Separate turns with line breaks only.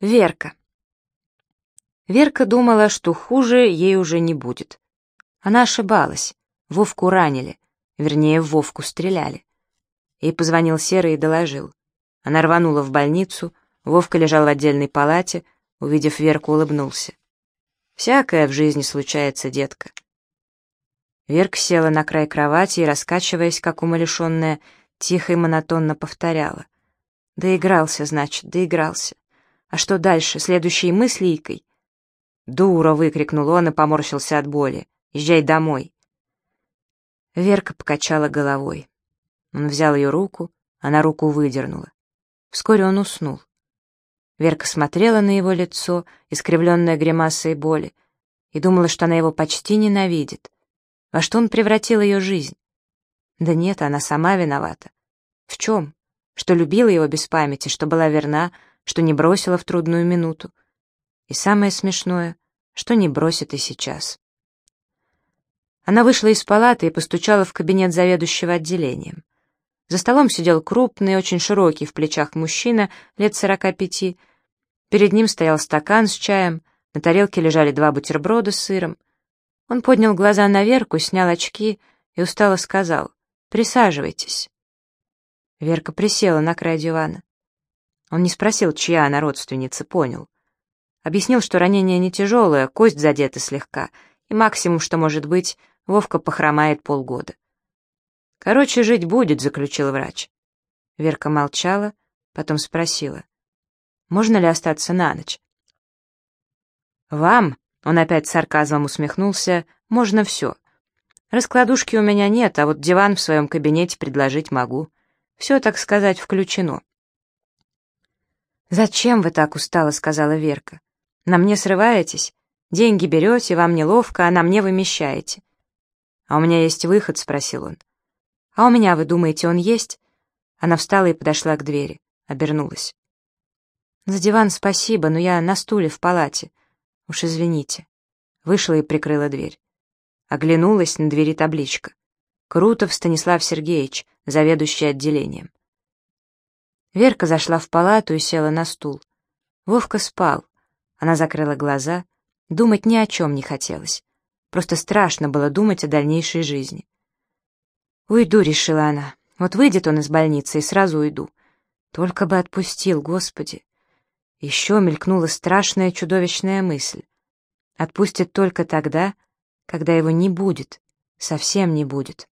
Верка. Верка думала, что хуже ей уже не будет. Она ошибалась. Вовку ранили. Вернее, в Вовку стреляли. Ей позвонил Серый и доложил. Она рванула в больницу, Вовка лежал в отдельной палате, увидев Верку, улыбнулся. «Всякое в жизни случается, детка». Верка села на край кровати и, раскачиваясь, как умалишенная, тихо и монотонно повторяла. «Доигрался, значит, доигрался. А что дальше? Следующей мыслейкой? «Дура!» — выкрикнул он и поморщился от боли. «Езжай домой!» Верка покачала головой. Он взял ее руку, она руку выдернула. Вскоре он уснул. Верка смотрела на его лицо, искривленное гримасой боли, и думала, что она его почти ненавидит. Во что он превратил ее жизнь? Да нет, она сама виновата. В чем? Что любила его без памяти, что была верна, что не бросила в трудную минуту. И самое смешное, что не бросит и сейчас. Она вышла из палаты и постучала в кабинет заведующего отделением. За столом сидел крупный, очень широкий в плечах мужчина, лет сорока пяти. Перед ним стоял стакан с чаем, на тарелке лежали два бутерброда с сыром. Он поднял глаза на Верку, снял очки и устало сказал «Присаживайтесь». Верка присела на край дивана. Он не спросил, чья она родственница, понял. Объяснил, что ранение не тяжелое, кость задета слегка, и максимум, что может быть, Вовка похромает полгода. «Короче, жить будет», — заключил врач. Верка молчала, потом спросила. «Можно ли остаться на ночь?» «Вам», — он опять сарказмом усмехнулся, — «можно все. Раскладушки у меня нет, а вот диван в своем кабинете предложить могу. Все, так сказать, включено». «Зачем вы так устало?» — сказала Верка. «На мне срываетесь? Деньги берете, вам неловко, а на мне вымещаете». «А у меня есть выход?» — спросил он. «А у меня, вы думаете, он есть?» Она встала и подошла к двери, обернулась. «За диван спасибо, но я на стуле в палате. Уж извините». Вышла и прикрыла дверь. Оглянулась на двери табличка. Крутов Станислав Сергеевич, заведующий отделением. Верка зашла в палату и села на стул. Вовка спал. Она закрыла глаза. Думать ни о чем не хотелось. Просто страшно было думать о дальнейшей жизни. «Уйду», — решила она. «Вот выйдет он из больницы, и сразу уйду. Только бы отпустил, Господи». Еще мелькнула страшная чудовищная мысль. Отпустит только тогда, когда его не будет, совсем не будет.